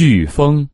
飓风。